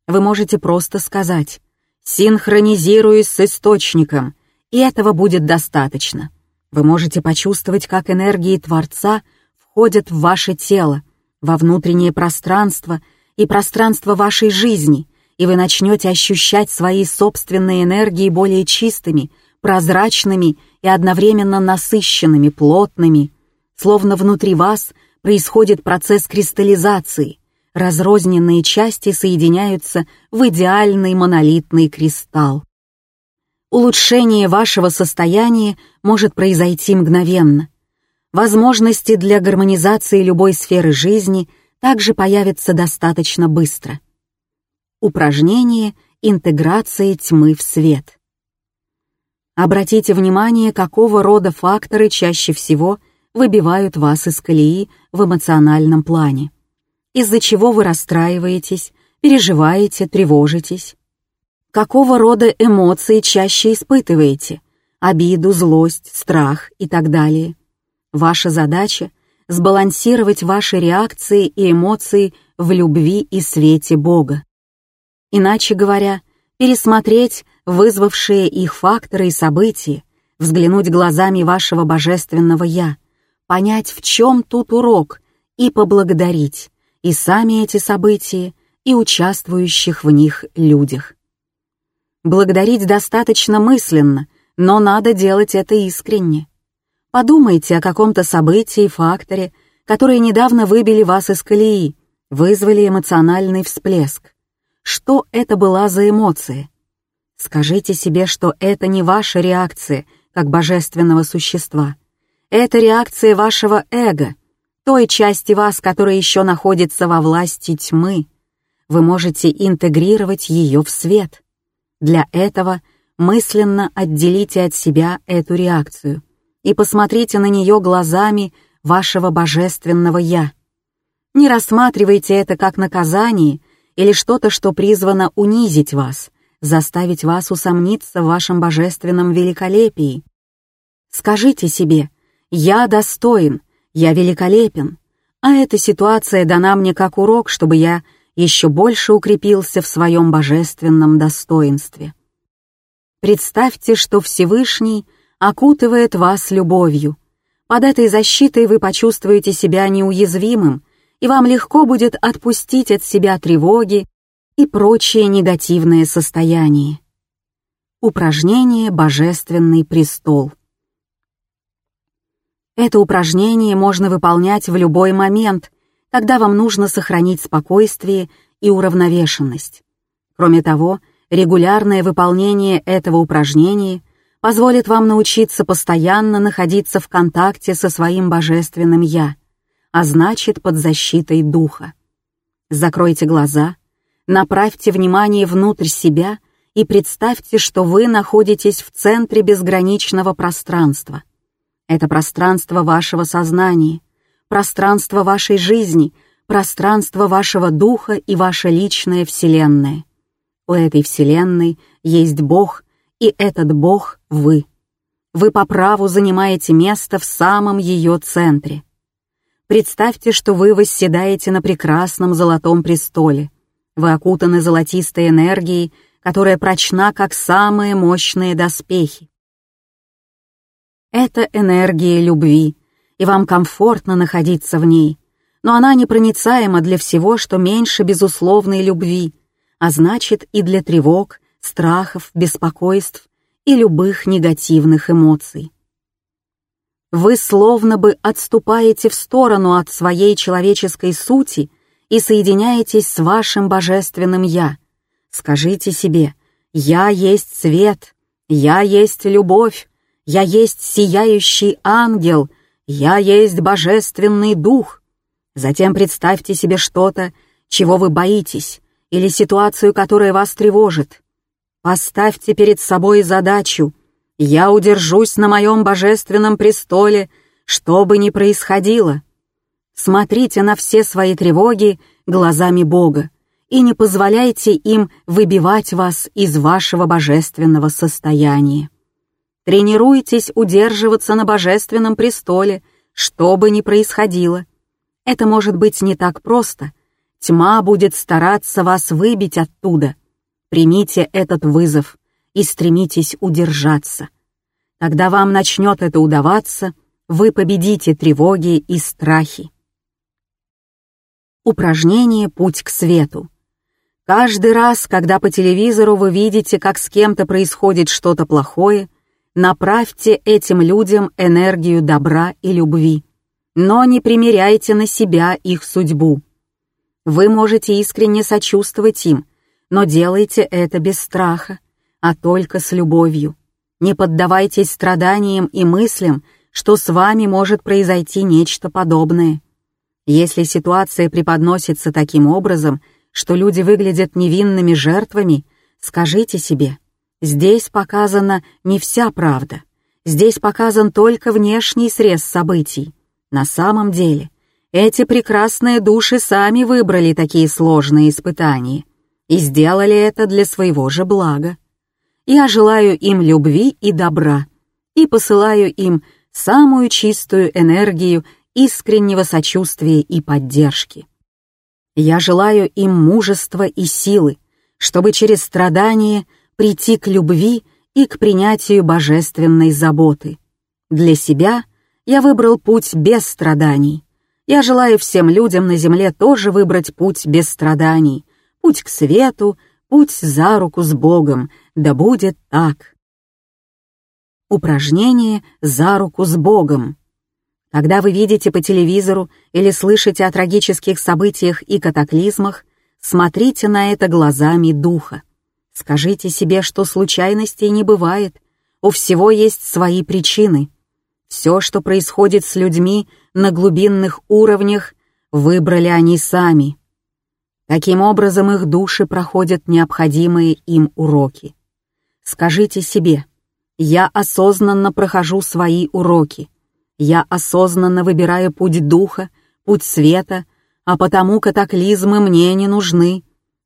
Вы можете просто сказать «синхронизируюсь с источником», и этого будет достаточно. Вы можете почувствовать, как энергии Творца входят в ваше тело, во внутреннее пространство и пространство вашей жизни, и вы начнете ощущать свои собственные энергии более чистыми, прозрачными и одновременно насыщенными, плотными, словно внутри вас происходит процесс кристаллизации, разрозненные части соединяются в идеальный монолитный кристалл улучшение вашего состояния может произойти мгновенно. Возможности для гармонизации любой сферы жизни также появятся достаточно быстро. Упражнение интеграции тьмы в свет. Обратите внимание, какого рода факторы чаще всего выбивают вас из колеи в эмоциональном плане. Из-за чего вы расстраиваетесь, переживаете, тревожитесь. Какого рода эмоции чаще испытываете? Обиду, злость, страх и так далее. Ваша задача — сбалансировать ваши реакции и эмоции в любви и свете Бога. Иначе говоря, пересмотреть вызвавшие их факторы и события, взглянуть глазами вашего божественного «Я», понять, в чем тут урок, и поблагодарить и сами эти события, и участвующих в них людях. Благодарить достаточно мысленно, но надо делать это искренне. Подумайте о каком-то событии, факторе, которые недавно выбили вас из колеи, вызвали эмоциональный всплеск. Что это была за эмоция? Скажите себе, что это не ваша реакция, как божественного существа. Это реакция вашего эго, той части вас, которая еще находится во власти тьмы. Вы можете интегрировать ее в свет. Для этого мысленно отделите от себя эту реакцию и посмотрите на нее глазами вашего божественного «Я». Не рассматривайте это как наказание или что-то, что призвано унизить вас, заставить вас усомниться в вашем божественном великолепии. Скажите себе «Я достоин, я великолепен», а эта ситуация дана мне как урок, чтобы я еще больше укрепился в своем божественном достоинстве. Представьте, что Всевышний окутывает вас любовью. Под этой защитой вы почувствуете себя неуязвимым, и вам легко будет отпустить от себя тревоги и прочие негативные состояния. Упражнение «Божественный престол». Это упражнение можно выполнять в любой момент, когда вам нужно сохранить спокойствие и уравновешенность. Кроме того, регулярное выполнение этого упражнения позволит вам научиться постоянно находиться в контакте со своим божественным «Я», а значит, под защитой духа. Закройте глаза, направьте внимание внутрь себя и представьте, что вы находитесь в центре безграничного пространства. Это пространство вашего сознания — пространство вашей жизни, пространство вашего духа и ваша личная вселенная. У этой вселенной есть Бог, и этот Бог — вы. Вы по праву занимаете место в самом ее центре. Представьте, что вы восседаете на прекрасном золотом престоле. Вы окутаны золотистой энергией, которая прочна, как самые мощные доспехи. Это энергия любви, и вам комфортно находиться в ней, но она непроницаема для всего, что меньше безусловной любви, а значит и для тревог, страхов, беспокойств и любых негативных эмоций. Вы словно бы отступаете в сторону от своей человеческой сути и соединяетесь с вашим божественным «Я». Скажите себе «Я есть свет», «Я есть любовь», «Я есть сияющий ангел», «Я есть божественный дух». Затем представьте себе что-то, чего вы боитесь, или ситуацию, которая вас тревожит. Поставьте перед собой задачу «Я удержусь на моем божественном престоле, что бы ни происходило». Смотрите на все свои тревоги глазами Бога и не позволяйте им выбивать вас из вашего божественного состояния. Тренируйтесь удерживаться на божественном престоле, что бы ни происходило. Это может быть не так просто. Тьма будет стараться вас выбить оттуда. Примите этот вызов и стремитесь удержаться. Когда вам начнет это удаваться, вы победите тревоги и страхи. Упражнение «Путь к свету». Каждый раз, когда по телевизору вы видите, как с кем-то происходит что-то плохое, направьте этим людям энергию добра и любви но не примеряйте на себя их судьбу. Вы можете искренне сочувствовать им, но делайте это без страха, а только с любовью. Не поддавайтесь страданиям и мыслям, что с вами может произойти нечто подобное. Если ситуация преподносится таким образом, что люди выглядят невинными жертвами, скажите себе, здесь показана не вся правда, здесь показан только внешний срез событий, на самом деле, эти прекрасные души сами выбрали такие сложные испытания и сделали это для своего же блага. Я желаю им любви и добра и посылаю им самую чистую энергию искреннего сочувствия и поддержки. Я желаю им мужества и силы, чтобы через страдания прийти к любви и к принятию божественной заботы. Для себя я выбрал путь без страданий. Я желаю всем людям на земле тоже выбрать путь без страданий, путь к свету, путь за руку с Богом, да будет так. Упражнение «За руку с Богом». Когда вы видите по телевизору или слышите о трагических событиях и катаклизмах, смотрите на это глазами духа. Скажите себе, что случайностей не бывает, у всего есть свои причины — все, что происходит с людьми на глубинных уровнях, выбрали они сами. Таким образом, их души проходят необходимые им уроки. Скажите себе, я осознанно прохожу свои уроки. Я осознанно выбираю путь духа, путь света, а потому катаклизмы мне не нужны.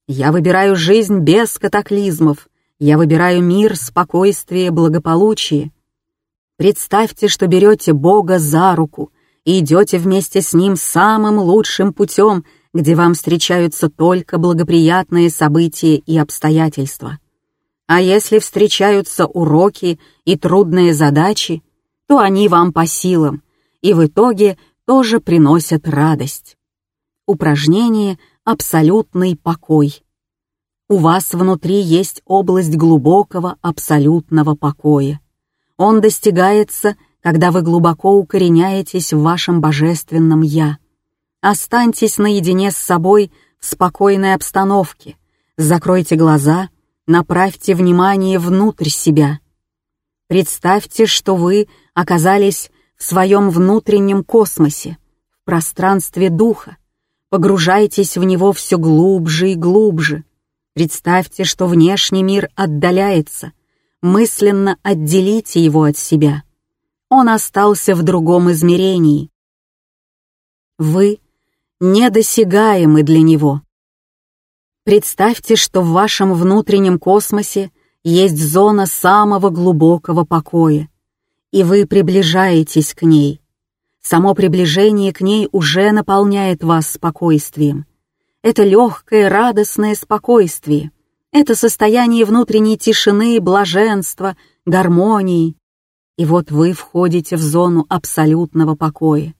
Я выбираю жизнь без катаклизмов. Я выбираю мир, спокойствие, благополучие. Представьте, что берете Бога за руку и идете вместе с Ним самым лучшим путем, где вам встречаются только благоприятные события и обстоятельства. А если встречаются уроки и трудные задачи, то они вам по силам, и в итоге тоже приносят радость. Упражнение «Абсолютный покой». У вас внутри есть область глубокого абсолютного покоя. Он достигается, когда вы глубоко укореняетесь в вашем божественном «Я». Останьтесь наедине с собой в спокойной обстановке, закройте глаза, направьте внимание внутрь себя. Представьте, что вы оказались в своем внутреннем космосе, в пространстве духа, погружайтесь в него все глубже и глубже. Представьте, что внешний мир отдаляется — мысленно отделите его от себя. Он остался в другом измерении. Вы недосягаемы для него. Представьте, что в вашем внутреннем космосе есть зона самого глубокого покоя, и вы приближаетесь к ней. Само приближение к ней уже наполняет вас спокойствием. Это легкое, радостное спокойствие. Это состояние внутренней тишины, блаженства, гармонии. И вот вы входите в зону абсолютного покоя.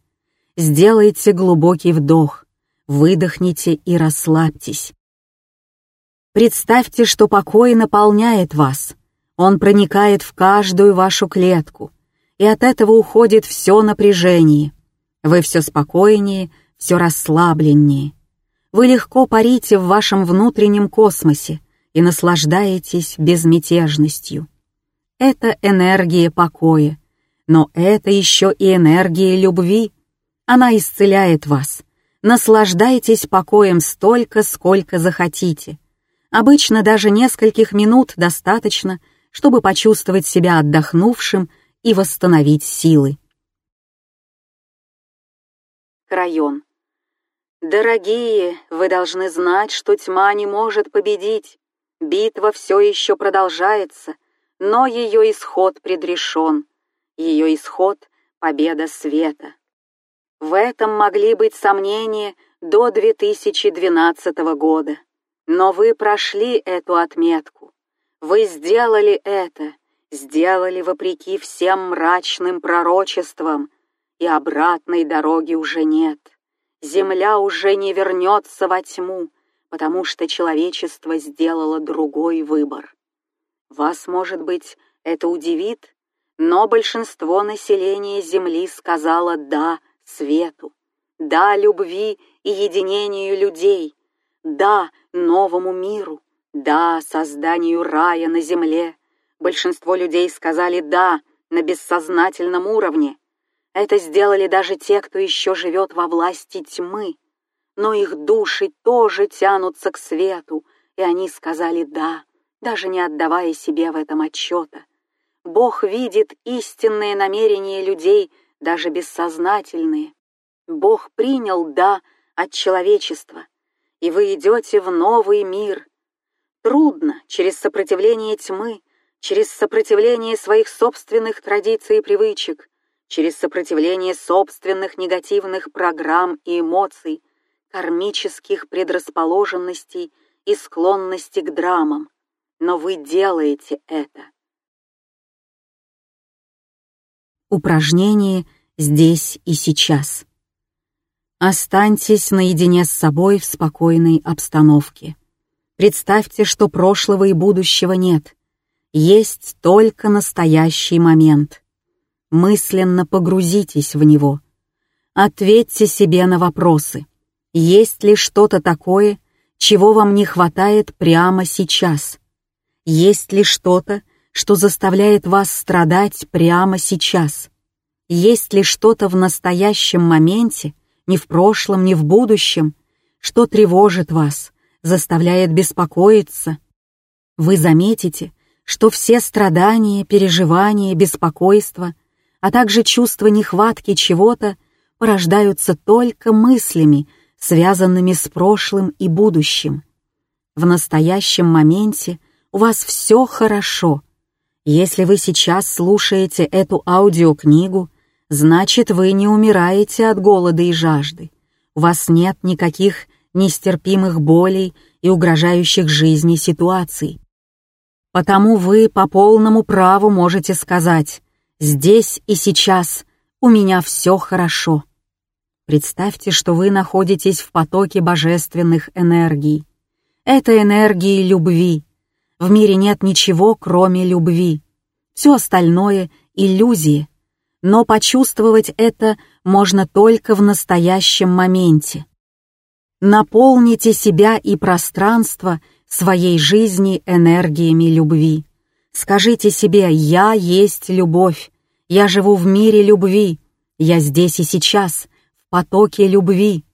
Сделайте глубокий вдох, выдохните и расслабьтесь. Представьте, что покой наполняет вас. Он проникает в каждую вашу клетку, и от этого уходит все напряжение. Вы все спокойнее, все расслабленнее. Вы легко парите в вашем внутреннем космосе и наслаждаетесь безмятежностью. Это энергия покоя, но это еще и энергия любви. Она исцеляет вас. Наслаждайтесь покоем столько, сколько захотите. Обычно даже нескольких минут достаточно, чтобы почувствовать себя отдохнувшим и восстановить силы. Район. Дорогие, вы должны знать, что тьма не может победить. Битва все еще продолжается, но ее исход предрешен. Ее исход — победа света. В этом могли быть сомнения до 2012 года. Но вы прошли эту отметку. Вы сделали это, сделали вопреки всем мрачным пророчествам, и обратной дороги уже нет. Земля уже не вернется во тьму, потому что человечество сделало другой выбор. Вас, может быть, это удивит, но большинство населения Земли сказало «да» свету, «да» любви и единению людей, «да» новому миру, «да» созданию рая на Земле. Большинство людей сказали «да» на бессознательном уровне, это сделали даже те, кто еще живет во власти тьмы. Но их души тоже тянутся к свету, и они сказали «да», даже не отдавая себе в этом отчета. Бог видит истинные намерения людей, даже бессознательные. Бог принял «да» от человечества, и вы идете в новый мир. Трудно через сопротивление тьмы, через сопротивление своих собственных традиций и привычек, через сопротивление собственных негативных программ и эмоций, кармических предрасположенностей и склонности к драмам. Но вы делаете это. Упражнение здесь и сейчас. Останьтесь наедине с собой в спокойной обстановке. Представьте, что прошлого и будущего нет. Есть только настоящий момент — мысленно погрузитесь в него. Ответьте себе на вопросы. Есть ли что-то такое, чего вам не хватает прямо сейчас? Есть ли что-то, что заставляет вас страдать прямо сейчас? Есть ли что-то в настоящем моменте, не в прошлом, не в будущем, что тревожит вас, заставляет беспокоиться? Вы заметите, что все страдания, переживания, беспокойство — а также чувство нехватки чего-то порождаются только мыслями, связанными с прошлым и будущим. В настоящем моменте у вас все хорошо. Если вы сейчас слушаете эту аудиокнигу, значит вы не умираете от голода и жажды. У вас нет никаких нестерпимых болей и угрожающих жизни ситуаций. Потому вы по полному праву можете сказать Здесь и сейчас у меня все хорошо. Представьте, что вы находитесь в потоке божественных энергий. Это энергии любви. В мире нет ничего, кроме любви. Все остальное — иллюзии. Но почувствовать это можно только в настоящем моменте. Наполните себя и пространство своей жизни энергиями любви. Скажите себе «Я есть любовь», «Я живу в мире любви», «Я здесь и сейчас», в потоке любви.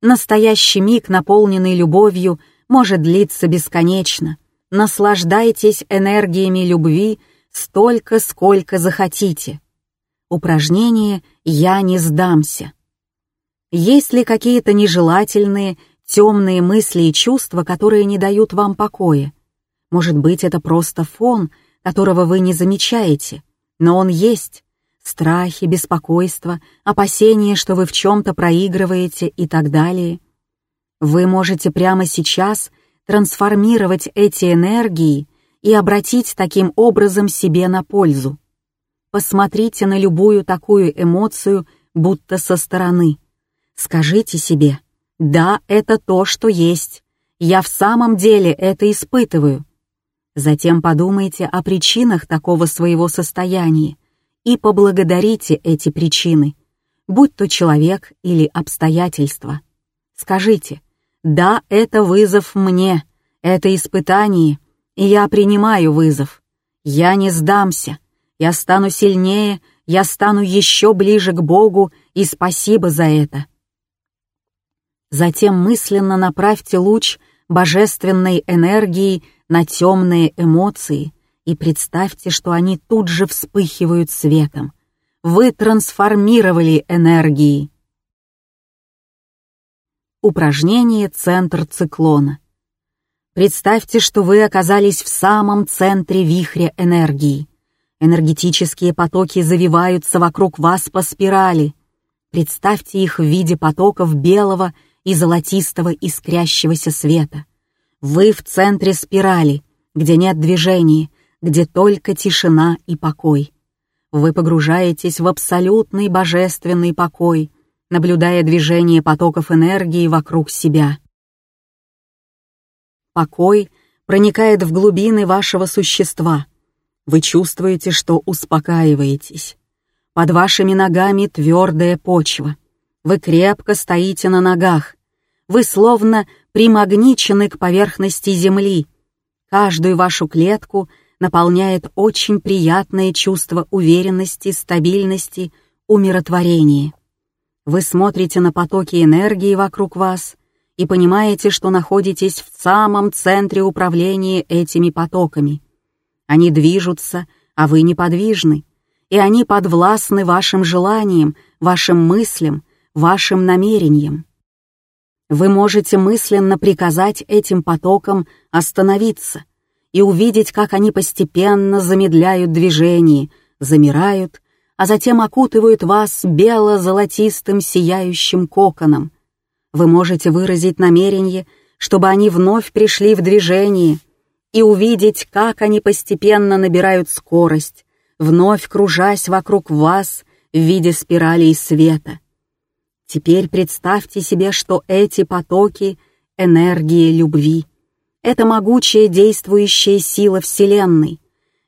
Настоящий миг, наполненный любовью, может длиться бесконечно. Наслаждайтесь энергиями любви столько, сколько захотите. Упражнение «Я не сдамся». Есть ли какие-то нежелательные, темные мысли и чувства, которые не дают вам покоя? Может быть, это просто фон, которого вы не замечаете, но он есть. страхи, беспокойство, опасения, что вы в чем-то проигрываете и так далее. Вы можете прямо сейчас трансформировать эти энергии и обратить таким образом себе на пользу. Посмотрите на любую такую эмоцию, будто со стороны. Скажите себе, да, это то, что есть. Я в самом деле это испытываю. Затем подумайте о причинах такого своего состояния и поблагодарите эти причины, будь то человек или обстоятельства. Скажите, да, это вызов мне, это испытание, и я принимаю вызов. Я не сдамся, я стану сильнее, я стану еще ближе к Богу, и спасибо за это. Затем мысленно направьте луч божественной энергии на темные эмоции и представьте, что они тут же вспыхивают светом. Вы трансформировали энергии. Упражнение «Центр циклона». Представьте, что вы оказались в самом центре вихря энергии. Энергетические потоки завиваются вокруг вас по спирали. Представьте их в виде потоков белого и золотистого искрящегося света. Вы в центре спирали, где нет движения, где только тишина и покой. Вы погружаетесь в абсолютный божественный покой, наблюдая движение потоков энергии вокруг себя. Покой проникает в глубины вашего существа. Вы чувствуете, что успокаиваетесь. Под вашими ногами твердая почва. Вы крепко стоите на ногах. Вы словно примагничены к поверхности Земли. Каждую вашу клетку наполняет очень приятное чувство уверенности, стабильности, умиротворения. Вы смотрите на потоки энергии вокруг вас и понимаете, что находитесь в самом центре управления этими потоками. Они движутся, а вы неподвижны, и они подвластны вашим желаниям, вашим мыслям, вашим намерениям. Вы можете мысленно приказать этим потокам остановиться и увидеть, как они постепенно замедляют движение, замирают, а затем окутывают вас бело-золотистым сияющим коконом. Вы можете выразить намерение, чтобы они вновь пришли в движение, и увидеть, как они постепенно набирают скорость, вновь кружась вокруг вас в виде спиралей света. Теперь представьте себе, что эти потоки — энергии любви. Это могучая действующая сила Вселенной.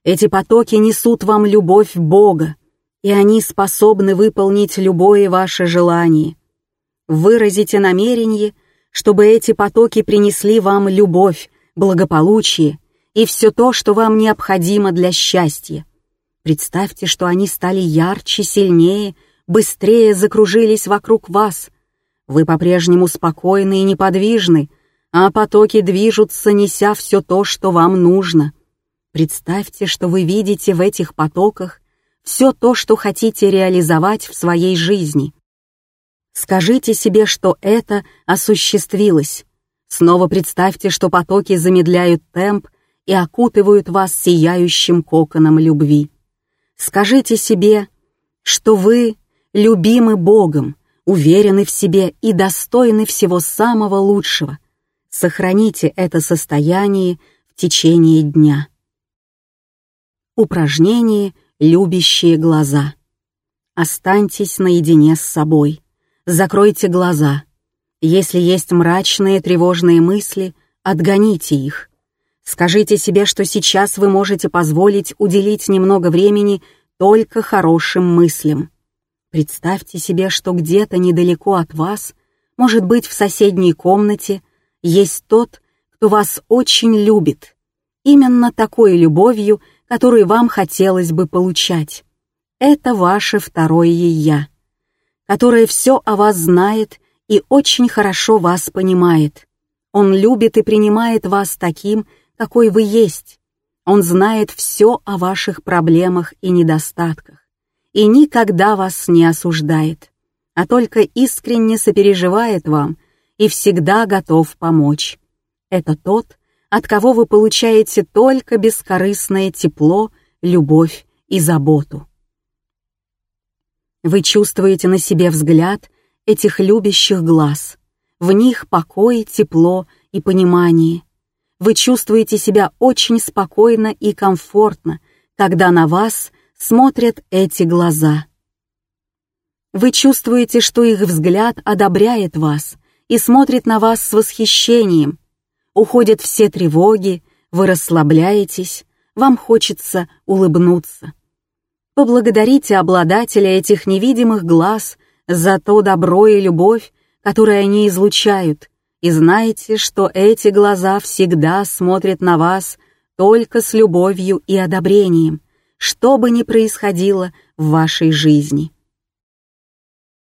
Эти потоки несут вам любовь Бога, и они способны выполнить любое ваше желание. Выразите намерение, чтобы эти потоки принесли вам любовь, благополучие и все то, что вам необходимо для счастья. Представьте, что они стали ярче, сильнее, быстрее закружились вокруг вас. Вы по-прежнему спокойны и неподвижны, а потоки движутся, неся все то, что вам нужно. Представьте, что вы видите в этих потоках все то, что хотите реализовать в своей жизни. Скажите себе, что это осуществилось. Снова представьте, что потоки замедляют темп и окутывают вас сияющим коконом любви. Скажите себе, что вы любимы Богом, уверены в себе и достойны всего самого лучшего. Сохраните это состояние в течение дня. Упражнение «Любящие глаза». Останьтесь наедине с собой. Закройте глаза. Если есть мрачные, тревожные мысли, отгоните их. Скажите себе, что сейчас вы можете позволить уделить немного времени только хорошим мыслям. Представьте себе, что где-то недалеко от вас, может быть, в соседней комнате, есть тот, кто вас очень любит. Именно такой любовью, которую вам хотелось бы получать. Это ваше второе «я», которое все о вас знает и очень хорошо вас понимает. Он любит и принимает вас таким, какой вы есть. Он знает все о ваших проблемах и недостатках и никогда вас не осуждает, а только искренне сопереживает вам и всегда готов помочь. Это тот, от кого вы получаете только бескорыстное тепло, любовь и заботу. Вы чувствуете на себе взгляд этих любящих глаз. В них покой, тепло и понимание. Вы чувствуете себя очень спокойно и комфортно, когда на вас смотрят эти глаза. Вы чувствуете, что их взгляд одобряет вас и смотрит на вас с восхищением. Уходят все тревоги, вы расслабляетесь, вам хочется улыбнуться. Поблагодарите обладателя этих невидимых глаз за то добро и любовь, которые они излучают, и знайте, что эти глаза всегда смотрят на вас только с любовью и одобрением, что бы ни происходило в вашей жизни.